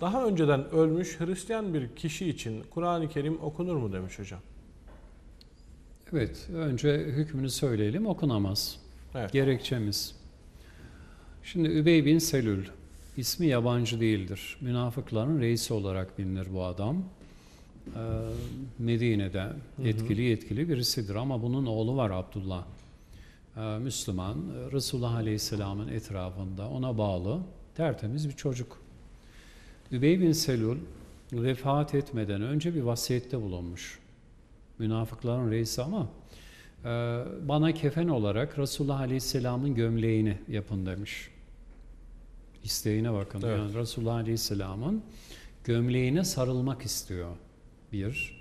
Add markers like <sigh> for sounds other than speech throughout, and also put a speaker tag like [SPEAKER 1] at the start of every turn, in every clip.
[SPEAKER 1] Daha önceden ölmüş Hristiyan bir kişi için Kur'an-ı Kerim okunur mu demiş hocam.
[SPEAKER 2] Evet, önce hükmünü söyleyelim, okunamaz.
[SPEAKER 1] Evet.
[SPEAKER 2] Gerekçemiz. Şimdi Übey bin Selül, ismi yabancı değildir. Münafıkların reisi olarak bilinir bu adam. Ee, Medine'de etkili etkili birisidir ama bunun oğlu var Abdullah. Ee, Müslüman, Resulullah Aleyhisselam'ın etrafında ona bağlı tertemiz bir çocuk. Übey bin Selül vefat etmeden önce bir vasiyette bulunmuş. Münafıkların reisi ama e, bana kefen olarak Resulullah Aleyhisselam'ın gömleğini yapın demiş. İsteğine bakın.
[SPEAKER 1] Evet.
[SPEAKER 2] Yani Resulullah Aleyhisselam'ın gömleğine sarılmak istiyor. Bir.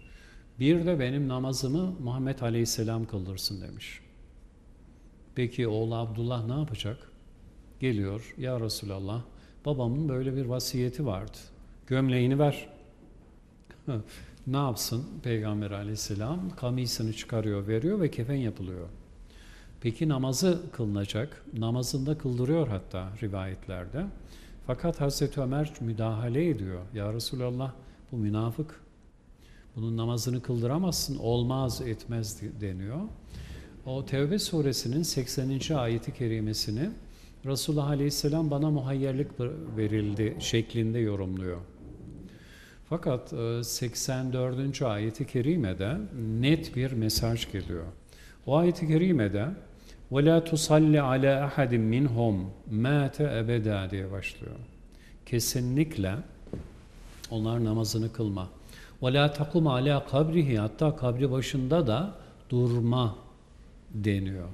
[SPEAKER 2] Bir de benim namazımı Muhammed Aleyhisselam kıldırsın demiş. Peki oğlu Abdullah ne yapacak? Geliyor. Ya Resulallah babamın böyle bir vasiyeti vardı. Gömleğini ver. <laughs> ne yapsın Peygamber aleyhisselam? Kamisini çıkarıyor, veriyor ve kefen yapılıyor. Peki namazı kılınacak. Namazında kıldırıyor hatta rivayetlerde. Fakat Hazreti Ömer müdahale ediyor. Ya Resulallah bu münafık. Bunun namazını kıldıramazsın. Olmaz etmez deniyor. O Tevbe suresinin 80. ayeti kerimesini Resulullah Aleyhisselam bana muhayyerlik verildi şeklinde yorumluyor. Fakat e, 84. ayeti kerimede net bir mesaj geliyor. O ayeti kerimede وَلَا تُصَلِّ عَلَى أَحَدٍ مِّنْهُمْ مَاتَ اَبَدًا diye başlıyor. Kesinlikle onlar namazını kılma. وَلَا تَقُمْ عَلَى kabrihi Hatta kabri başında da durma deniyor.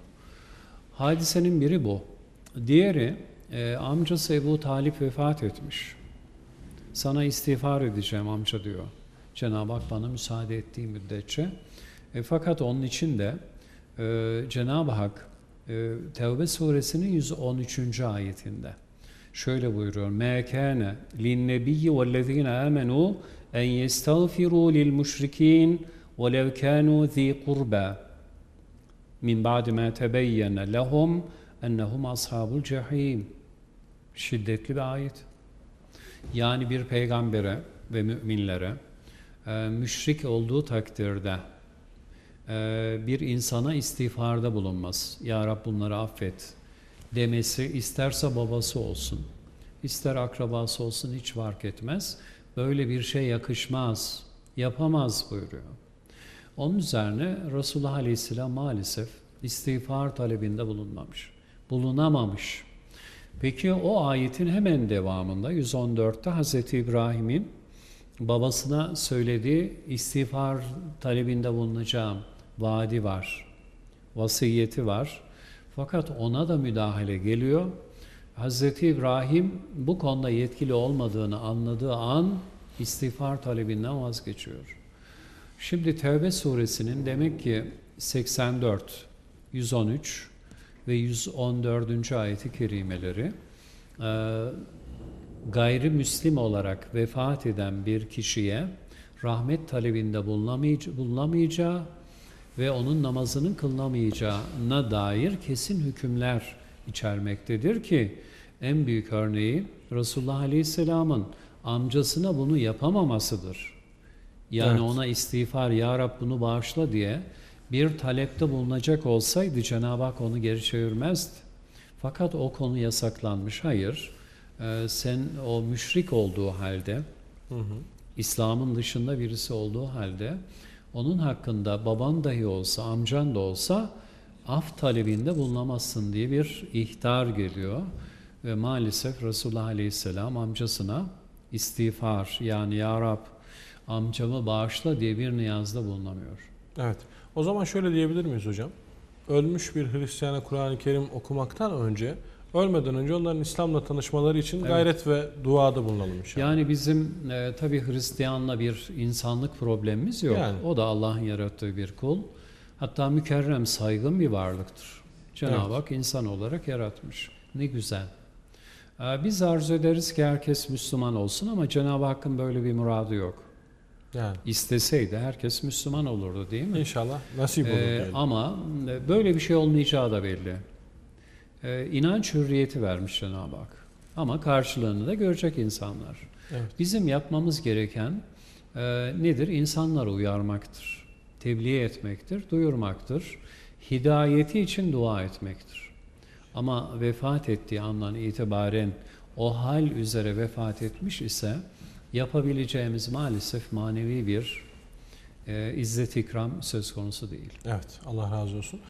[SPEAKER 2] Hadisenin biri bu. Diğeri e, amcası Ebu Talip vefat etmiş. Sana istiğfar edeceğim amca diyor. Cenab-ı Hak bana müsaade ettiği müddetçe. E, fakat onun için de e, Cenab-ı Hak e, Tevbe suresinin 113. ayetinde şöyle buyuruyor. مَا كَانَ لِلنَّبِيِّ وَالَّذ۪ينَ آمَنُوا اَنْ يَسْتَغْفِرُوا لِلْمُشْرِك۪ينَ وَلَوْ كَانُوا ذ۪ي قُرْبًا min ba'di ma tebeyyene lehum ennehum ashabul cehim. Şiddetli bir ayet. Yani bir peygambere ve müminlere e, müşrik olduğu takdirde e, bir insana istiğfarda bulunmaz. Ya Rab bunları affet demesi isterse babası olsun, ister akrabası olsun hiç fark etmez. Böyle bir şey yakışmaz, yapamaz buyuruyor. Onun üzerine Resulullah Aleyhisselam maalesef istiğfar talebinde bulunmamış. Bulunamamış. Peki o ayetin hemen devamında 114'te Hz. İbrahim'in babasına söylediği istiğfar talebinde bulunacağım vaadi var. Vasiyeti var. Fakat ona da müdahale geliyor. Hz. İbrahim bu konuda yetkili olmadığını anladığı an istiğfar talebinden vazgeçiyor. Şimdi Tevbe suresinin demek ki 84, 113 ve 114. ayeti kerimeleri e, gayrimüslim olarak vefat eden bir kişiye rahmet talebinde bulunamayacağı ve onun namazının kılınamayacağına dair kesin hükümler içermektedir ki en büyük örneği Resulullah Aleyhisselam'ın amcasına bunu yapamamasıdır. Yani evet. ona istiğfar, Ya Rab bunu bağışla diye bir talepte bulunacak olsaydı Cenab-ı Hak onu geri çevirmezdi. Fakat o konu yasaklanmış. Hayır, ee, sen o müşrik olduğu halde, İslam'ın dışında birisi olduğu halde, onun hakkında baban dahi olsa, amcan da olsa af talebinde bulunamazsın diye bir ihtar geliyor. Ve maalesef Resulullah Aleyhisselam amcasına istiğfar yani Ya Rab amcamı bağışla diye bir niyazda bulunamıyor.
[SPEAKER 1] Evet. O zaman şöyle diyebilir miyiz hocam? Ölmüş bir Hristiyana Kur'an-ı Kerim okumaktan önce, ölmeden önce onların İslam'la tanışmaları için evet. gayret ve duada bulunalım inşallah.
[SPEAKER 2] Yani bizim e, tabii Hristiyanla bir insanlık problemimiz yok. Yani. O da Allah'ın yarattığı bir kul. Hatta mükerrem, saygın bir varlıktır. Cenab-ı evet. Hak insan olarak yaratmış. Ne güzel. E, biz arzu ederiz ki herkes Müslüman olsun ama Cenab-ı Hakk'ın böyle bir muradı yok. Yani. İsteseydi herkes Müslüman olurdu değil mi?
[SPEAKER 1] İnşallah nasip olur. Ee,
[SPEAKER 2] ama böyle bir şey olmayacağı da belli. Ee, inanç hürriyeti vermiş Cenab-ı Hak. Ama karşılığını da görecek insanlar.
[SPEAKER 1] Evet.
[SPEAKER 2] Bizim yapmamız gereken e, nedir? İnsanları uyarmaktır, tebliğ etmektir, duyurmaktır, hidayeti için dua etmektir. Ama vefat ettiği andan itibaren o hal üzere vefat etmiş ise yapabileceğimiz maalesef manevi bir e, izzet ikram söz konusu değil.
[SPEAKER 1] Evet. Allah razı olsun.